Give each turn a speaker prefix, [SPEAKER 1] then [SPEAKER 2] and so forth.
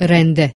[SPEAKER 1] rende.